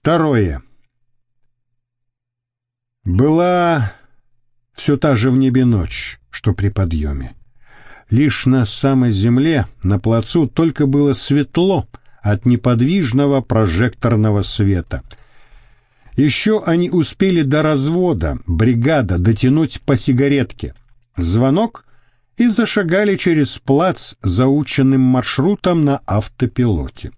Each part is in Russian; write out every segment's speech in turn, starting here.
Второе. Была все та же в небе ночь, что при подъеме. Лишь на самой земле, на плацу, только было светло от неподвижного прожекторного света. Еще они успели до развода, бригада, дотянуть по сигаретке. Звонок и зашагали через плац заученным маршрутом на автопилоте.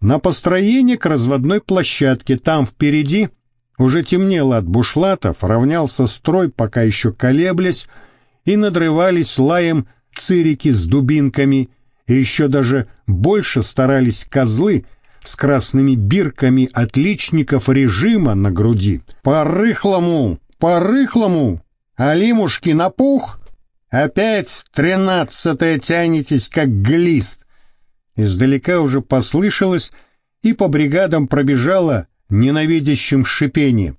На построение к разводной площадке, там впереди уже темнело от бушлатов, равнялся строй, пока еще колеблясь, и надрывались лаем цирики с дубинками, и еще даже больше старались козлы с красными бирками отличников режима на груди. «По-рыхлому! По-рыхлому! Алимушки на пух! Опять тринадцатое тянетесь, как глист!» Издалека уже послышалось, и по бригадам пробежало ненавидящим шипением.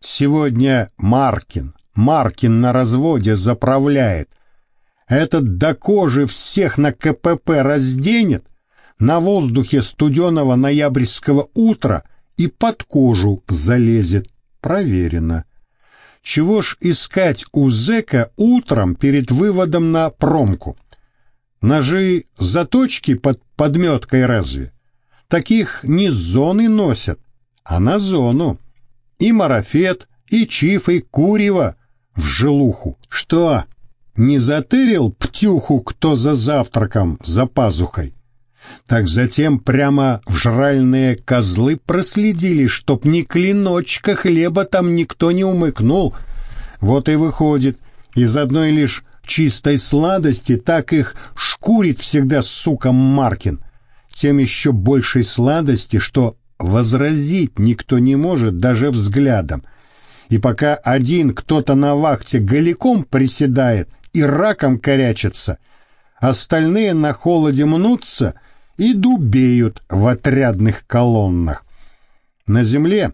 Сегодня Маркин, Маркин на разводе заправляет. Этот до кожи всех на КПП разденет, на воздухе студеного ноябрьского утра и под кожу залезет. Проверено. Чего ж искать у зэка утром перед выводом на промку? Ножи заточки под подметкой разве? Таких не зоны носят, а на зону. И марафет, и чиф, и курево в желуху. Что, не затырил птюху кто за завтраком, за пазухой? Так затем прямо в жральные козлы проследили, чтоб ни клиночка хлеба там никто не умыкнул. Вот и выходит, из одной лишь чистой сладости так их шкурит всегда, сука, Маркин. Тем еще большей сладости, что возразить никто не может даже взглядом. И пока один кто-то на вахте голиком приседает и раком корячится, остальные на холоде мнутся и дубеют в отрядных колоннах. На земле,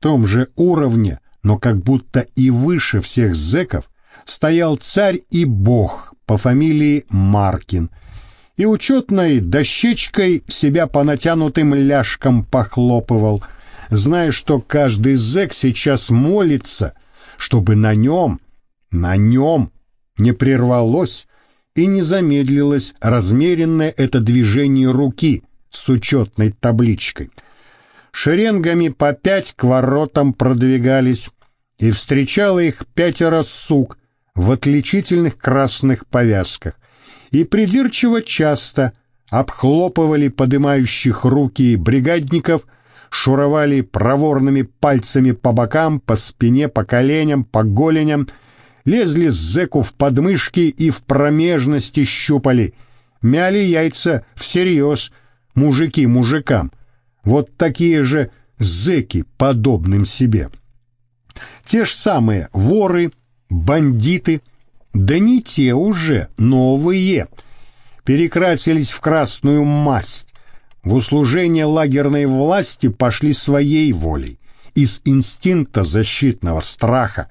том же уровне, но как будто и выше всех зэков, стоял царь и бог по фамилии Маркин — и учетной дощечкой себя по натянутым ляжкам похлопывал, зная, что каждый зэк сейчас молится, чтобы на нем, на нем не прервалось и не замедлилось размеренное это движение руки с учетной табличкой. Шеренгами по пять к воротам продвигались, и встречало их пятеро сук в отличительных красных повязках и придирчиво часто обхлопывали подымающих руки бригадников, шуровали проворными пальцами по бокам, по спине, по коленям, по голеням, лезли с зэку в подмышки и в промежности щупали, мяли яйца всерьез, мужики мужикам. Вот такие же зэки подобным себе. Те ж самые воры, бандиты, да не те уже, новые. Перекрасились в красную масть. В услужение лагерной власти пошли своей волей, из инстинкта защитного страха,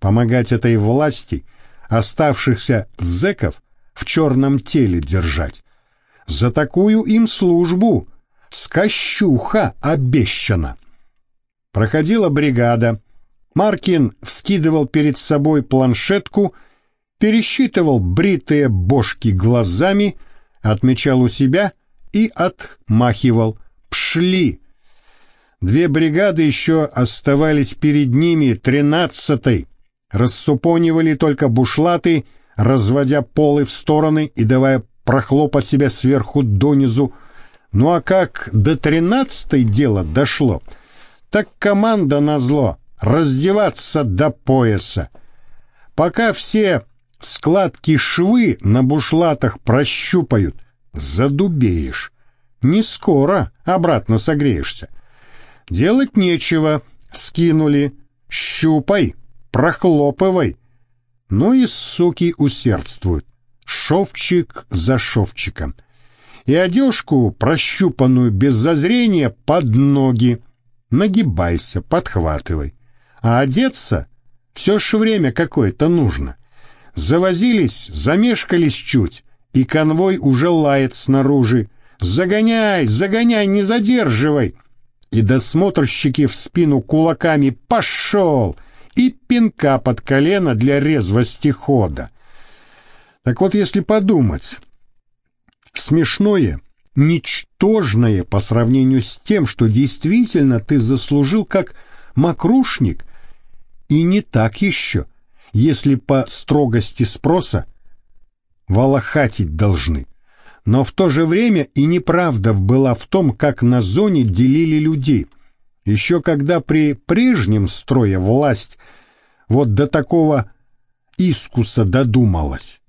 помогать этой власти, оставшихся зэков в черном теле держать. За такую им службу скощуха обещана. Проходила бригада. Маркин вскидывал перед собой планшетку пересчитывал бритые бошки глазами, отмечал у себя и отмахивал. «Пшли!» Две бригады еще оставались перед ними, тринадцатой. Рассупонивали только бушлаты, разводя полы в стороны и давая прохлопать себя сверху донизу. Ну а как до тринадцатой дело дошло, так команда назло раздеваться до пояса. Пока все складки швы на бушлатах прощупают, задубеешь. Не скоро обратно согреешься. Делать нечего, скинули. Щупай, прохлопывай. Ну и суки усердствуют. Шовчик за шовчиком. И одежку, прощупанную без зазрения, под ноги. Нагибайся, подхватывай. А одеться все ж время какое-то нужно. Завозились, замешкались чуть, и конвой уже лает снаружи. «Загоняй, загоняй, не задерживай!» и досмотрщики в спину кулаками «Пошел!» и пинка под колено для резвости хода. Так вот, если подумать, смешное, ничтожное по сравнению с тем, что действительно ты заслужил как мокрушник, и не так еще, если по строгости спроса волохатить должны. Но в то же время и неправда была в том, как на зоне делили людей. Еще когда при прежнем строе власть вот до такого искуса додумалась.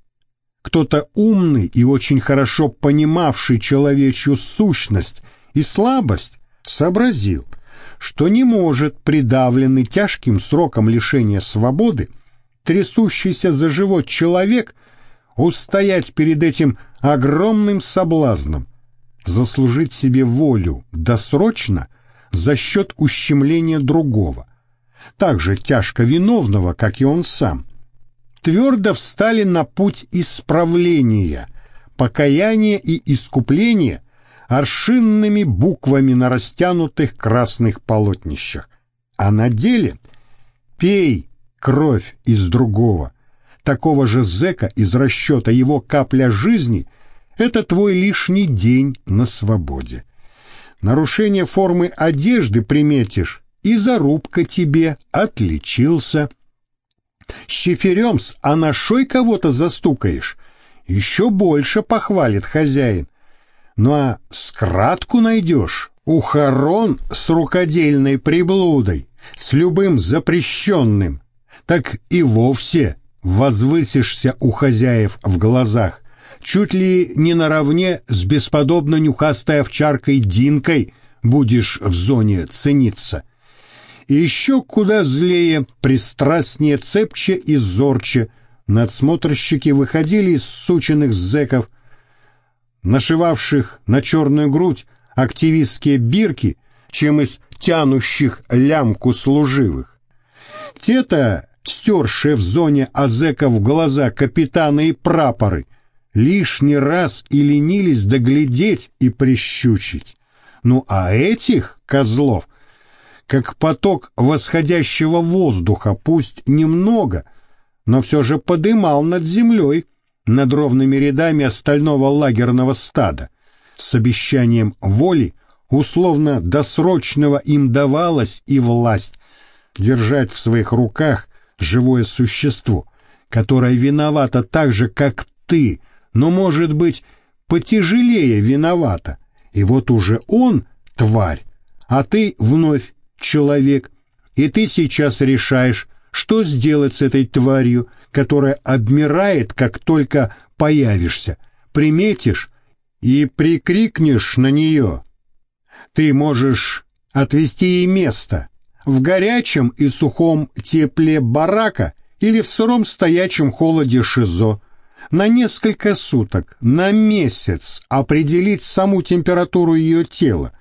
Кто-то умный и очень хорошо понимавший человечью сущность и слабость сообразил, что не может придавленный тяжким сроком лишения свободы трясущийся за живот человек устоять перед этим огромным соблазном, заслужить себе волю досрочно за счет ущемления другого, так же тяжко виновного, как и он сам, твердо встали на путь исправления, покаяния и искупления аршинными буквами на растянутых красных полотнищах. А на деле пей кровь из другого, такого же зэка из расчета его капля жизни — это твой лишний день на свободе. Нарушение формы одежды приметишь, и зарубка тебе отличился. Щиферем с анашой кого-то застукаешь, еще больше похвалит хозяин. Ну а скратку найдешь, ухорон с рукодельной приблудой, с любым запрещенным, так и вовсе возвысишься у хозяев в глазах, чуть ли не наравне с бесподобно нюхастой овчаркой Динкой будешь в зоне цениться. И еще куда злее, пристрастнее, цепче и зорче надсмотрщики выходили из сученных зэков, нашивавших на черную грудь активистские бирки, чем из тянущих лямку служивых. Те-то стершие в зоне азеков глаза капитаны и прапоры, лишний раз и ленились доглядеть и прищучить. Ну а этих козлов, как поток восходящего воздуха, пусть немного, но все же подымал над землей, над ровными рядами остального лагерного стада, с обещанием воли, условно-досрочного им давалась и власть держать в своих руках живое существо, которое виновато так же, как ты, но, может быть, потяжелее виновата. И вот уже он — тварь, а ты вновь человек, и ты сейчас решаешь, что сделать с этой тварью, которая обмирает, как только появишься, приметишь и прикрикнешь на нее. Ты можешь отвести ей место, в горячем и сухом тепле барака или в сыром стоячем холоде ШИЗО, на несколько суток, на месяц определить саму температуру ее тела.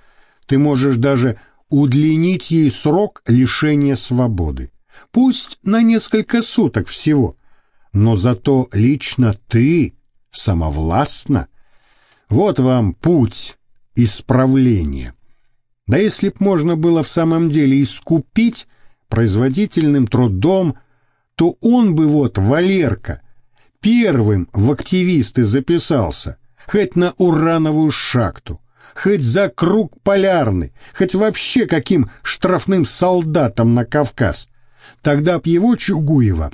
Ты можешь даже удлинить ей срок лишения свободы. Пусть на несколько суток всего, но зато лично ты самовластна. Вот вам путь исправления. Да если б можно было в самом деле искупить производительным трудом, то он бы вот, Валерка, первым в активисты записался, хоть на урановую шахту, хоть за круг полярный, хоть вообще каким штрафным солдатом на Кавказ. Тогда б его Чугуева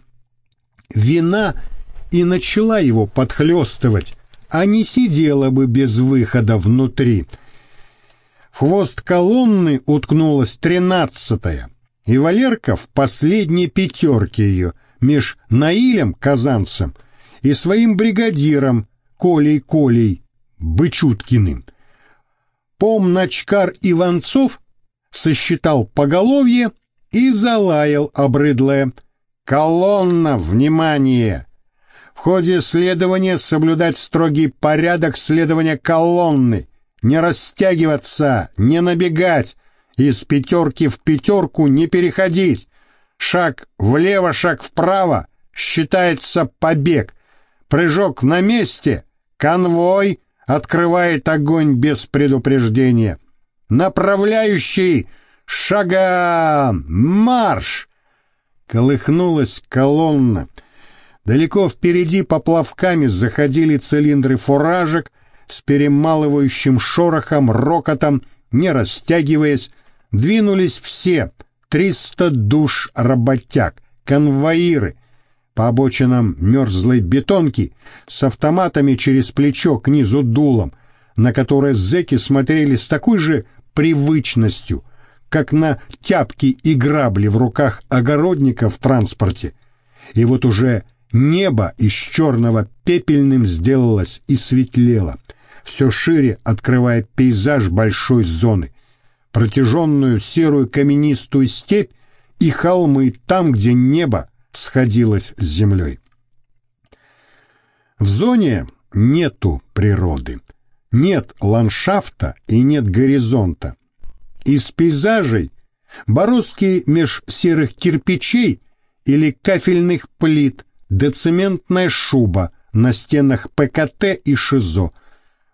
вина и начала его подхлестывать, а не сидела бы без выхода внутри — в хвост колонны уткнулась тринадцатая, и Валерка в последней пятерке ее меж Наилем Казанцем и своим бригадиром Колей-Колей Бычуткиным. Помначкар Иванцов сосчитал поголовье и залаял обрыдлое «Колонна, внимание!» В ходе следования соблюдать строгий порядок следования колонны, не растягиваться, не набегать, из пятерки в пятерку не переходить. Шаг влево, шаг вправо считается побег. Прыжок на месте, конвой открывает огонь без предупреждения. направляющий шагом марш!» Колыхнулась колонна. Далеко впереди поплавками заходили цилиндры фуражек с перемалывающим шорохом, рокотом, не растягиваясь, двинулись все, триста душ работяг, конвоиры, по обочинам мерзлой бетонки с автоматами через плечо к низу дулом, на которое зэки смотрели с такой же привычностью, как на тяпки и грабли в руках огородника в транспорте. И вот уже небо из черного пепельным сделалось и светлело, все шире открывая пейзаж большой зоны, протяженную серую каменистую степь и холмы там, где небо сходилось с землей. В зоне нету природы, нет ландшафта и нет горизонта, из пейзажей бороздки меж серых кирпичей или кафельных плит да цементная шуба на стенах ПКТ и ШИЗО.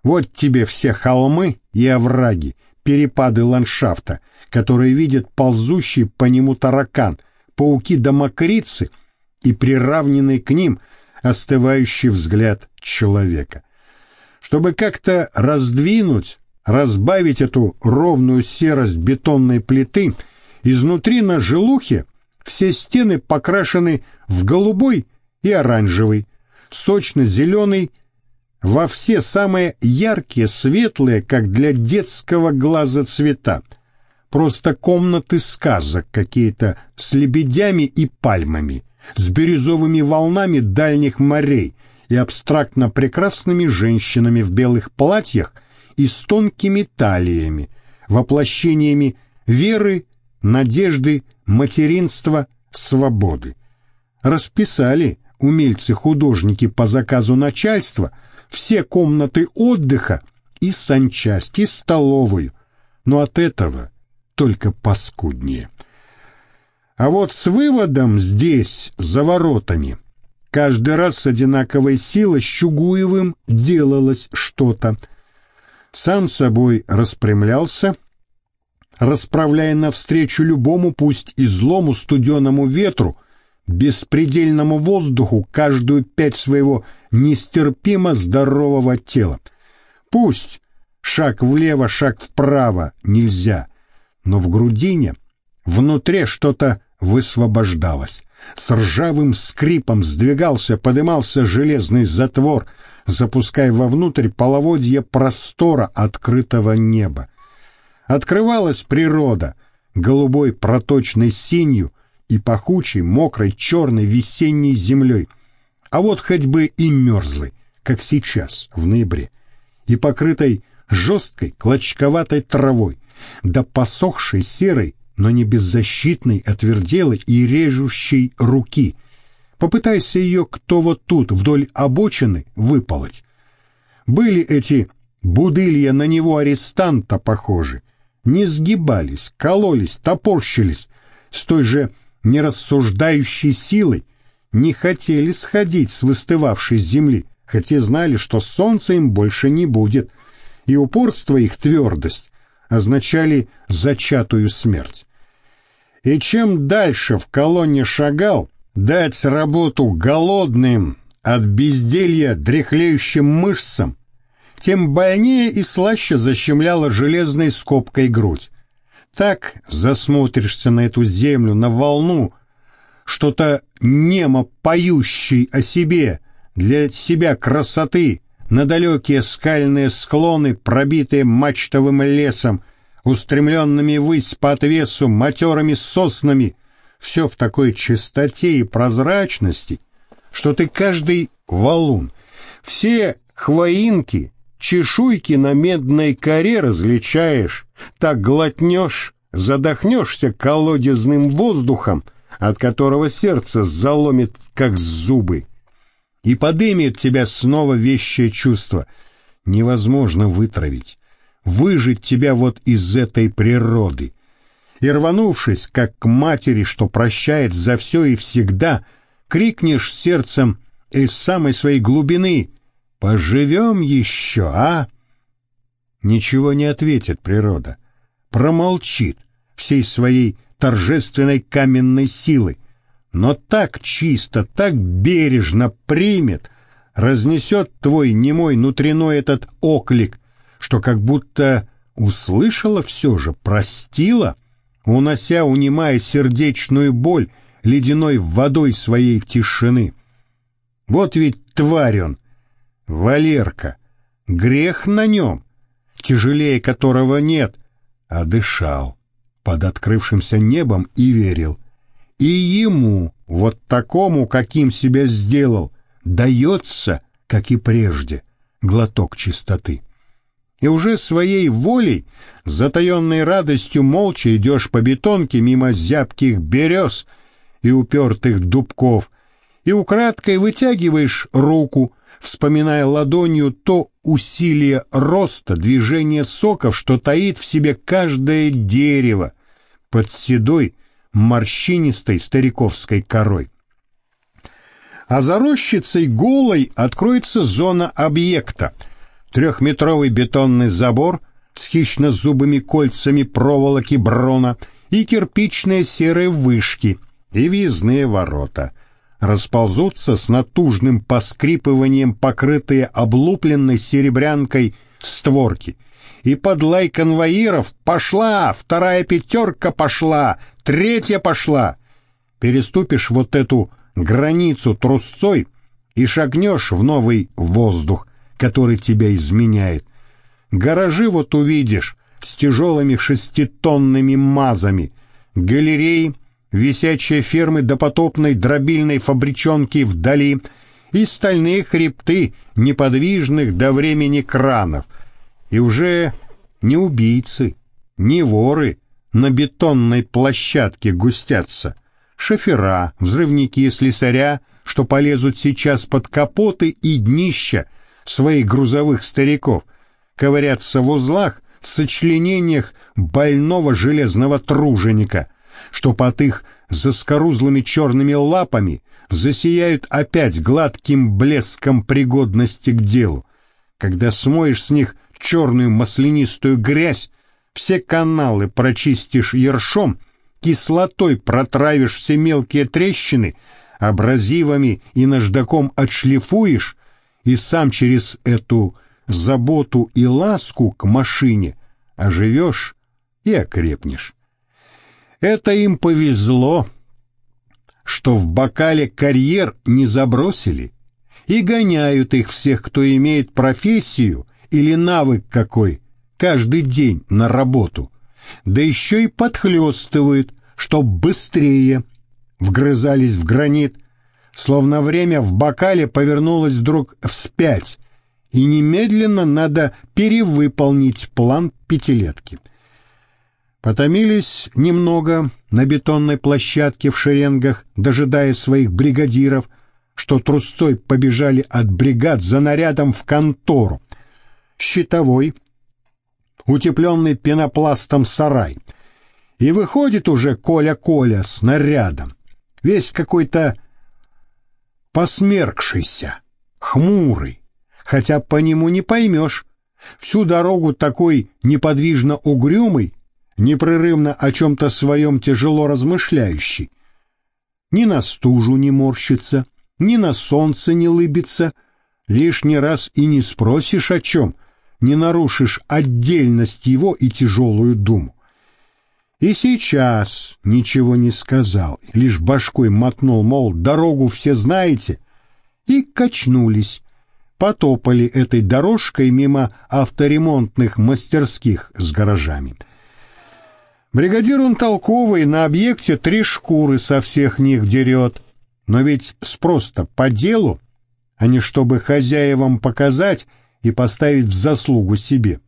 Вот тебе все холмы и овраги, перепады ландшафта, которые видят ползущий по нему таракан, пауки да мокрицы и приравненный к ним остывающий взгляд человека. Чтобы как-то раздвинуть разбавить эту ровную серость бетонной плиты, изнутри на желухе все стены покрашены в голубой и оранжевый, сочно-зеленый, во все самые яркие, светлые, как для детского глаза цвета. Просто комнаты сказок какие-то с лебедями и пальмами, с бирюзовыми волнами дальних морей и абстрактно прекрасными женщинами в белых платьях – и с тонкими талиями, воплощениями веры, надежды, материнства, свободы. Расписали умельцы-художники по заказу начальства все комнаты отдыха и санчасть, и столовую, но от этого только паскуднее. А вот с выводом здесь, за воротами, каждый раз с одинаковой силой с Чугуевым делалось что-то — сам собой распрямлялся, расправляя навстречу любому, пусть и злому студеному ветру, беспредельному воздуху каждую пять своего нестерпимо здорового тела. Пусть шаг влево, шаг вправо нельзя, но в грудине, внутри что-то высвобождалось. С ржавым скрипом сдвигался, подымался железный затвор — запуская вовнутрь половодье простора открытого неба. Открывалась природа, голубой проточной синью и пахучей, мокрой, черной весенней землей, а вот хоть бы и мерзлой, как сейчас, в ноябре, и покрытой жесткой, клочковатой травой, да посохшей серой, но не беззащитной, отверделой и режущей руки — Попытайся ее кто вот тут, вдоль обочины, выполоть. Были эти будылья на него арестанта похожи. Не сгибались, кололись, топорщились, с той же нерассуждающей силой, не хотели сходить с выстывавшей земли, хотя знали, что солнца им больше не будет, и упорство их твердость означали зачатую смерть. И чем дальше в колонне шагал, Дать работу голодным, от безделья дряхлеющим мышцам, тем больнее и слаще защемляла железной скобкой грудь. Так засмотришься на эту землю, на волну, что-то немо поющей о себе, для себя красоты, на далекие скальные склоны, пробитые мачтовым лесом, устремленными ввысь по отвесу матерыми соснами — все в такой чистоте и прозрачности, что ты каждый валун, все хвоинки, чешуйки на медной коре различаешь, так глотнешь, задохнешься колодезным воздухом, от которого сердце заломит, как зубы, и подымет тебя снова вещее чувство. Невозможно вытравить, выжить тебя вот из этой природы и, рванувшись, как к матери, что прощает за все и всегда, крикнешь сердцем из самой своей глубины «Поживем еще, а?» Ничего не ответит природа. промолчит всей своей торжественной каменной силой, но так чисто, так бережно примет, разнесет твой немой внутренной этот оклик, что как будто услышала все же, простила, унося, унимая сердечную боль ледяной водой своей тишины. Вот ведь тварь он, Валерка, грех на нем, тяжелее которого нет, а дышал под открывшимся небом и верил. И ему, вот такому, каким себя сделал, дается, как и прежде, глоток чистоты. И уже своей волей, затаенной радостью, молча идешь по бетонке мимо зябких берез и упертых дубков, и украдкой вытягиваешь руку, вспоминая ладонью то усилие роста, движение соков, что таит в себе каждое дерево под седой, морщинистой стариковской корой. А за рощицей голой откроется зона объекта. Трехметровый бетонный забор с хищно-зубыми кольцами проволоки брона и кирпичные серые вышки и въездные ворота — расползутся с натужным поскрипыванием покрытые облупленной серебрянкой створки. И под лай конвоиров «Пошла! Вторая пятерка пошла! Третья пошла!» Переступишь вот эту границу трусцой и шагнешь в новый воздух, который тебя изменяет. Гаражи вот увидишь с тяжелыми шеститонными мазами, галереи — висячие фермы допотопной дробильной фабричонки вдали и стальные хребты неподвижных до времени кранов. И уже не убийцы, не воры на бетонной площадке густятся, шофера, взрывники, слесаря, что полезут сейчас под капоты и днища своих грузовых стариков, ковырятся в узлах, сочленениях больного железного труженика — что под их заскорузлыми черными лапами засияют опять гладким блеском пригодности к делу. Когда смоешь с них черную маслянистую грязь, все каналы прочистишь ершом, кислотой протравишь все мелкие трещины, абразивами и наждаком отшлифуешь, и сам через эту заботу и ласку к машине оживешь и окрепнешь. Это им повезло, что в бокале карьер не забросили и гоняют их всех, кто имеет профессию или навык какой, каждый день на работу, да еще и подхлестывают, чтоб быстрее вгрызались в гранит, словно время в бокале повернулось вдруг вспять, и немедленно надо перевыполнить план пятилетки — Потомились немного на бетонной площадке в шеренгах, дожидая своих бригадиров, что трусцой побежали от бригад за нарядом в контору. Щитовой, утепленный пенопластом сарай. И выходит уже Коля-Коля с нарядом, весь какой-то посмеркшийся, хмурый, хотя по нему не поймешь. Всю дорогу такой неподвижно угрюмый, непрерывно о чем-то своем тяжело размышляющий. Ни на стужу не морщится, ни на солнце не лыбится, лишний раз и не спросишь о чем, не нарушишь отдельность его и тяжелую думу. И сейчас ничего не сказал, лишь башкой мотнул, мол, дорогу все знаете, и качнулись, потопали этой дорожкой мимо авторемонтных мастерских с гаражами — Бригадир он толковый, на объекте три шкуры со всех них дерет. Но ведь спрос-то по делу, а не чтобы хозяевам показать и поставить в заслугу себе.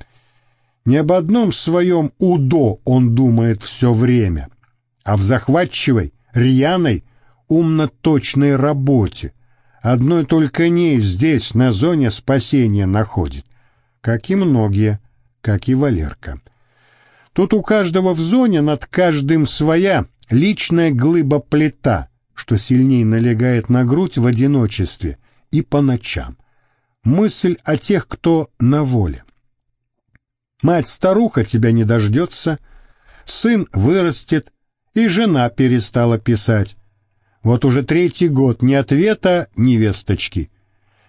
Не об одном своем УДО он думает все время, а в захватчивой, рьяной, умно-точной работе. Одной только ней здесь, на зоне спасения, находит. Как и многие, как и Валерка. Тут у каждого в зоне над каждым своя личная глыба-плита, что сильнее налегает на грудь в одиночестве и по ночам. Мысль о тех, кто на воле. Мать-старуха тебя не дождется, сын вырастет, и жена перестала писать. Вот уже третий год ни ответа, ни весточки.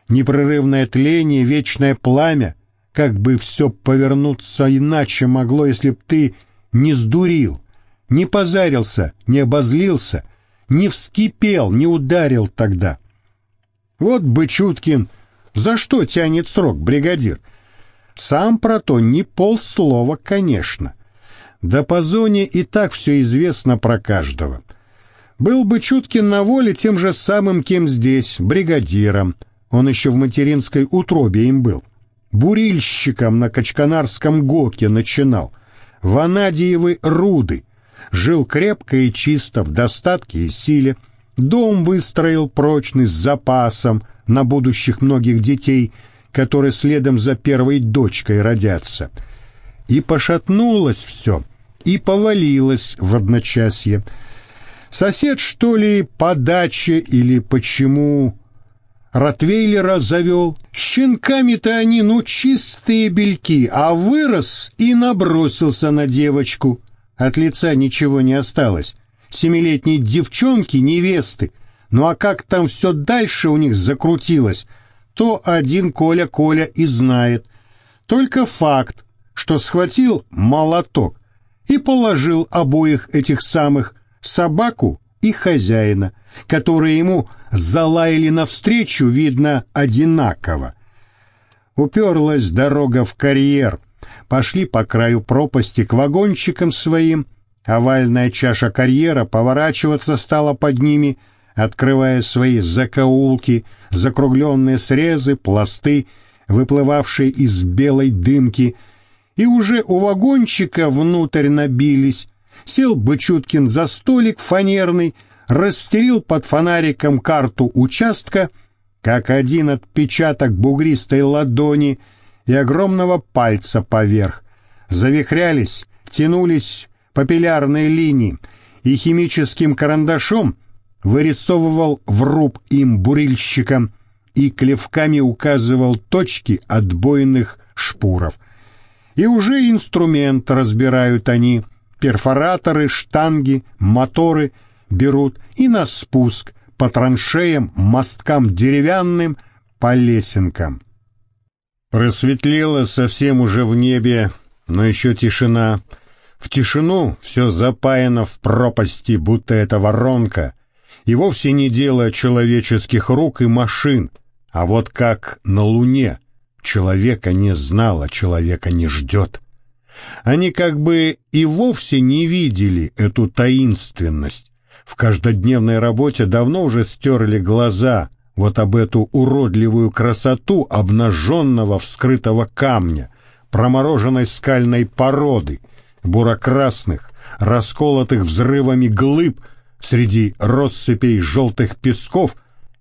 Непрерывное тление, вечное пламя. Как бы все повернуться иначе могло, если б ты не сдурил, не позарился, не обозлился, не вскипел, не ударил тогда. Вот бы Чуткин, за что тянет срок, бригадир? Сам про то не полслова, конечно. Да по зоне и так все известно про каждого. Был бы Чуткин на воле тем же самым, кем здесь, бригадиром. Он еще в материнской утробе им был. Бурильщиком на Качканарском ГОКе начинал. Ванадиевы руды. Жил крепко и чисто, в достатке и силе. Дом выстроил прочный с запасом на будущих многих детей, которые следом за первой дочкой родятся. И пошатнулось все, и повалилось в одночасье. Сосед, что ли, по даче или почему Ротвейлера завел. Щенками-то они, ну, чистые бельки, а вырос и набросился на девочку. От лица ничего не осталось. Семилетней девчонки, невесты. Ну а как там все дальше у них закрутилось, то один Коля-Коля и знает. Только факт, что схватил молоток и положил обоих этих самых собаку и хозяина, которые ему залаяли навстречу, видно, одинаково. Уперлась дорога в карьер, пошли по краю пропасти к вагончикам своим, овальная чаша карьера поворачиваться стала под ними, открывая свои закоулки, закругленные срезы, пласты, выплывавшие из белой дымки, и уже у вагончика внутрь набились, сел Бычуткин за столик фанерный, расстелил под фонариком карту участка, как один отпечаток бугристой ладони и огромного пальца поверх. Завихрялись, тянулись папиллярные линии, и химическим карандашом вырисовывал вруб им бурильщикам и клевками указывал точки отбойных шпуров. И уже инструмент разбирают они, перфораторы, штанги, моторы — берут и на спуск по траншеям, мосткам деревянным, по лесенкам. Просветлело совсем уже в небе, но еще тишина. В тишину все запаяно в пропасти, будто это воронка, и вовсе не дело человеческих рук и машин, а вот как на луне человека не знал, человека не ждет. Они как бы и вовсе не видели эту таинственность, в каждодневной работе давно уже стерли глаза вот об эту уродливую красоту обнаженного вскрытого камня, промороженной скальной породы, бурокрасных, расколотых взрывами глыб среди россыпей желтых песков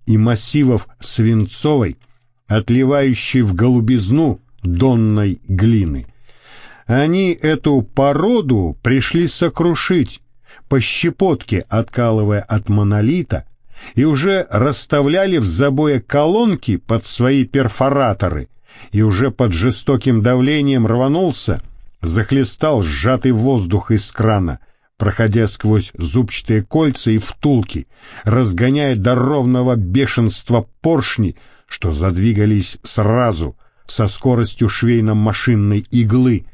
и массивов свинцовой, отливающей в голубизну донной глины. Они эту породу пришли сокрушить, по щепотке откалывая от монолита, и уже расставляли в забое колонки под свои перфораторы, и уже под жестоким давлением рванулся, захлестал сжатый воздух из крана, проходя сквозь зубчатые кольца и втулки, разгоняя до ровного бешенства поршни, что задвигались сразу, со скоростью швейно-машинной иглы.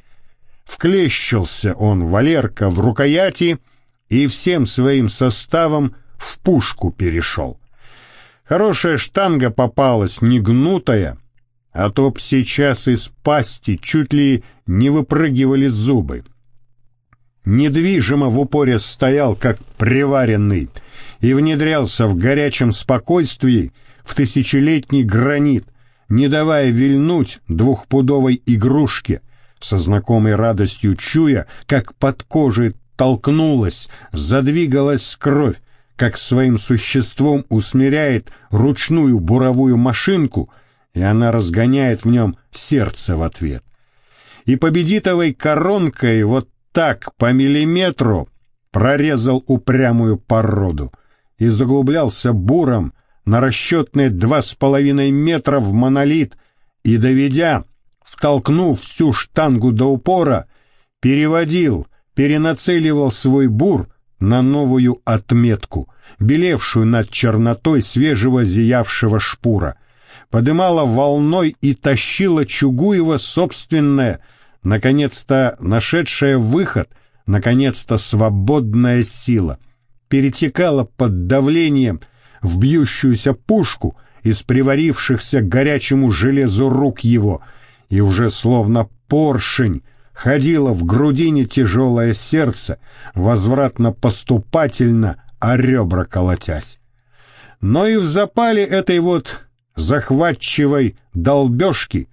Вклещился он, Валерка, в рукояти — и всем своим составом в пушку перешел. Хорошая штанга попалась, не гнутая, а то б сейчас из пасти чуть ли не выпрыгивали зубы. Недвижимо в упоре стоял, как приваренный, и внедрялся в горячем спокойствии в тысячелетний гранит, не давая вильнуть двухпудовой игрушке, со знакомой радостью чуя, как под кожей толкнулась, задвигалась кровь, как своим существом усмиряет ручную буровую машинку, и она разгоняет в нем сердце в ответ. И победитовой коронкой вот так по миллиметру прорезал упрямую породу и заглублялся буром на расчетные два с половиной метра в монолит и, доведя, втолкнув всю штангу до упора, переводил перенацеливал свой бур на новую отметку, белевшую над чернотой свежего зиявшего шпура, подымала волной и тащила Чугуева собственное, наконец-то нашедшая выход, наконец-то свободная сила, перетекала под давлением в бьющуюся пушку из приварившихся к горячему железу рук его, и уже словно поршень ходило в грудине тяжелое сердце, возвратно-поступательно, а ребра колотясь. Но и в запале этой вот захватчивой долбежки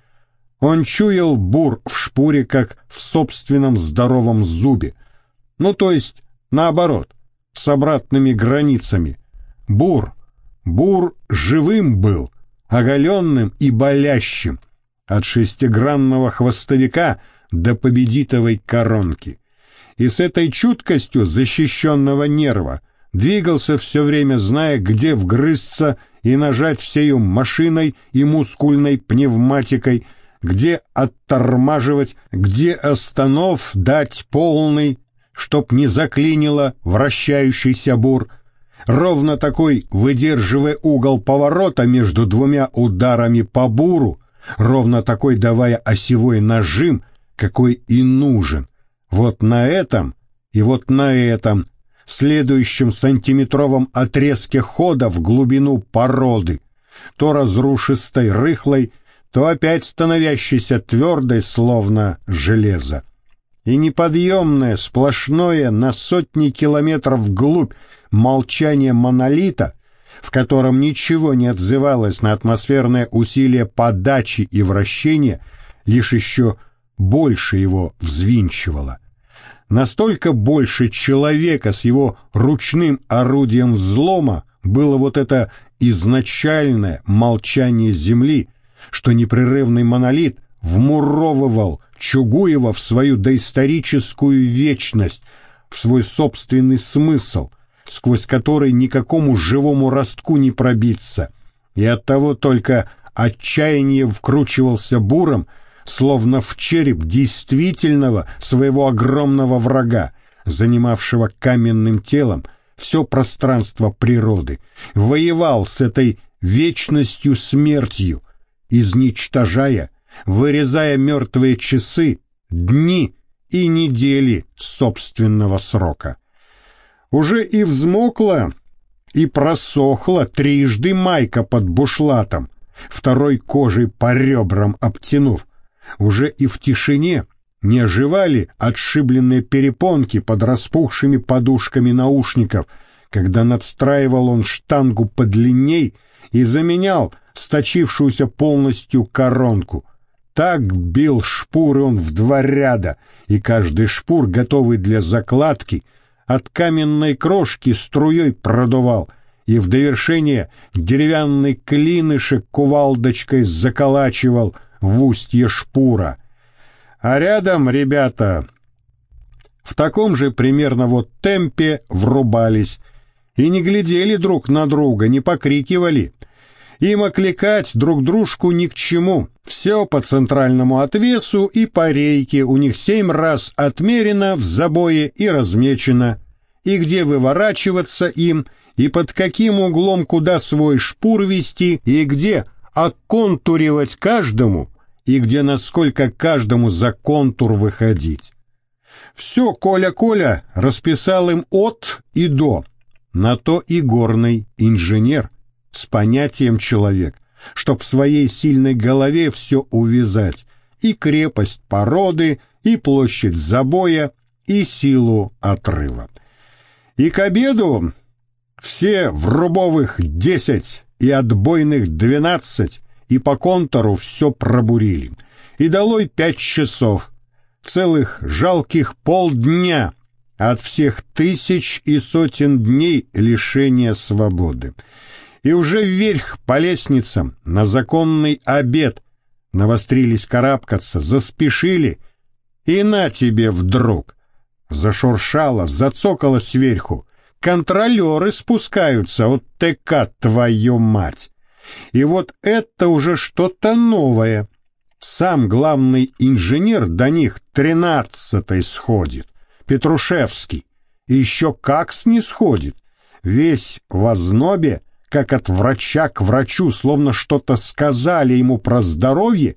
он чуял бур в шпуре, как в собственном здоровом зубе. Ну, то есть, наоборот, с обратными границами. Бур, бур живым был, оголенным и болящим, от шестигранного хвостовика до победитовой коронки. И с этой чуткостью защищенного нерва двигался все время, зная, где вгрызться и нажать всею машиной и мускульной пневматикой, где оттормаживать, где останов дать полный, чтоб не заклинило вращающийся бур, ровно такой выдерживая угол поворота между двумя ударами по буру, ровно такой давая осевой нажим, какой и нужен. Вот на этом и вот на этом, следующем сантиметровом отрезке хода в глубину породы, то разрушистой, рыхлой, то опять становящейся твердой, словно железо. И неподъемное, сплошное на сотни километров вглубь молчание монолита, в котором ничего не отзывалось на атмосферное усилие подачи и вращения, лишь еще больше его взвинчивало. Настолько больше человека с его ручным орудием взлома было вот это изначальное молчание Земли, что непрерывный монолит вмуровывал Чугуева в свою доисторическую вечность, в свой собственный смысл, сквозь который никакому живому ростку не пробиться, и оттого только отчаяние вкручивался буром, словно в череп действительного своего огромного врага, занимавшего каменным телом все пространство природы, воевал с этой вечностью смертью, изничтожая, вырезая мертвые часы, дни и недели собственного срока. Уже и взмокла, и просохла трижды майка под бушлатом, второй кожей по ребрам обтянув, уже и в тишине не оживали отшибленные перепонки под распухшими подушками наушников, когда надстраивал он штангу подлинней и заменял сточившуюся полностью коронку. Так бил шпуры он в два ряда, и каждый шпур, готовый для закладки, от каменной крошки струей продувал — и в довершение деревянный клинышек кувалдочкой заколачивал в устье шпура. А рядом ребята в таком же примерно вот темпе врубались и не глядели друг на друга, не покрикивали. Им окликать друг дружку ни к чему. Все по центральному отвесу и по рейке у них семь раз отмерено в забое и размечено. И где выворачиваться им, и под каким углом куда свой шпур вести, и где оконтуривать каждому, и где насколько каждому за контур выходить. Все Коля-Коля расписал им от и до, на то и горный инженер с понятием человек, чтоб в своей сильной голове все увязать, и крепость породы, и площадь забоя, и силу отрыва. И к обеду все в рубовых десять и отбойных двенадцать и по контуру все пробурили. И долой пять часов, целых жалких полдня от всех тысяч и сотен дней лишения свободы. И уже вверх по лестницам на законный обед навострились карабкаться, заспешили, и на тебе вдруг. Зашуршало, зацокало сверху. Контролеры спускаются от ТК, твою мать. И вот это уже что-то новое. Сам главный инженер до них тринадцатой сходит. Петрушевский. И еще как снисходит. Весь в ознобе, как от врача к врачу, словно что-то сказали ему про здоровье,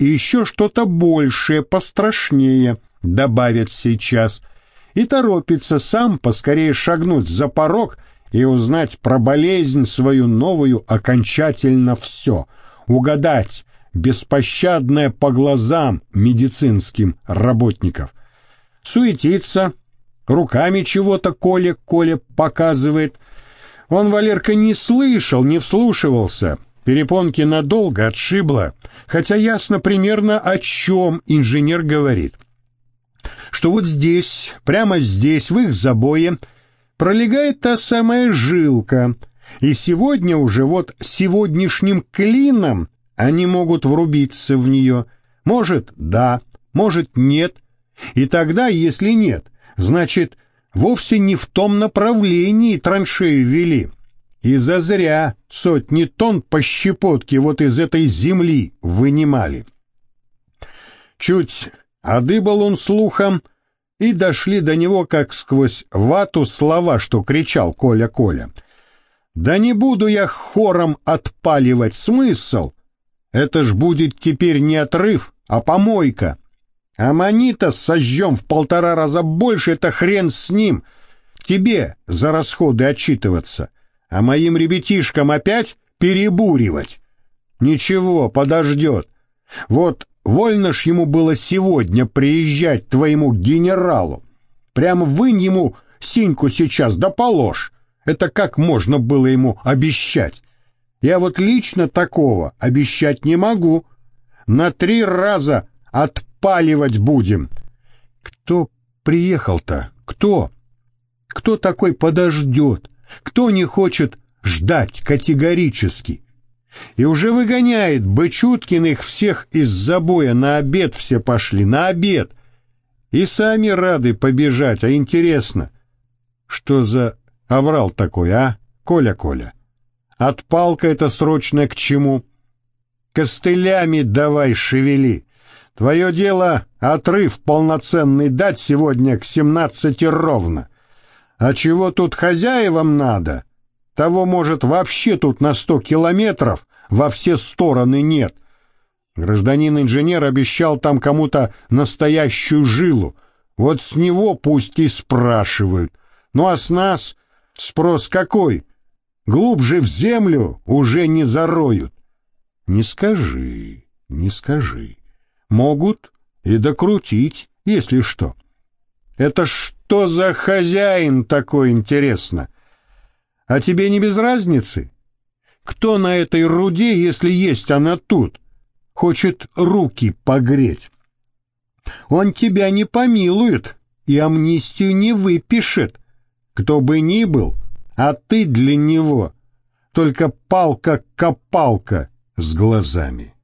и еще что-то большее, пострашнее, добавят сейчас, и торопится сам поскорее шагнуть за порог и узнать про болезнь свою новую окончательно все, угадать беспощадное по глазам медицинским работников. Суетиться, руками чего-то Коля Коля показывает. Он, Валерка, не слышал, не вслушивался, перепонки надолго отшибло, хотя ясно примерно о чем инженер говорит. Что вот здесь, прямо здесь, в их забое, пролегает та самая жилка, и сегодня уже вот сегодняшним клином они могут врубиться в нее. Может, да, может, нет. И тогда, если нет, значит, вовсе не в том направлении траншею вели. И зазря сотни тонн по щепотке вот из этой земли вынимали. Чуть одыбал он слухом, и дошли до него, как сквозь вату, слова, что кричал Коля-Коля. «Да не буду я хором отпаливать смысл, это ж будет теперь не отрыв, а помойка. Аммонита сожжем в полтора раза больше, это хрен с ним. Тебе за расходы отчитываться, а моим ребятишкам опять перебуривать. Ничего, подождет. Вот вольно ж ему было сегодня приезжать твоему генералу. Прям вынь ему синьку сейчас да положь. Это как можно было ему обещать? Я вот лично такого обещать не могу. На три раза отпаливать будем. Кто приехал-то? Кто? Кто такой подождет? Кто не хочет ждать категорически? И уже выгоняет Бычуткин их всех из забоя. На обед все пошли, на обед. И сами рады побежать, а интересно, что за оврал такой, а, Коля-Коля? Отпалка это срочно к чему? Костылями давай шевели. Твое дело отрыв полноценный дать сегодня к семнадцати ровно. А чего тут хозяевам надо? Того, может, вообще тут на сто километров во все стороны нет. Гражданин-инженер обещал там кому-то настоящую жилу. Вот с него пусть и спрашивают. Ну а с нас спрос какой? глубже в землю уже не зароют. Не скажи, не скажи. Могут и докрутить, если что. Это что за хозяин такой, интересно? А тебе не без разницы? Кто на этой руде, если есть она тут, хочет руки погреть? Он тебя не помилует и амнистию не выпишет. Кто бы ни был, а ты для него только палка-копалка с глазами.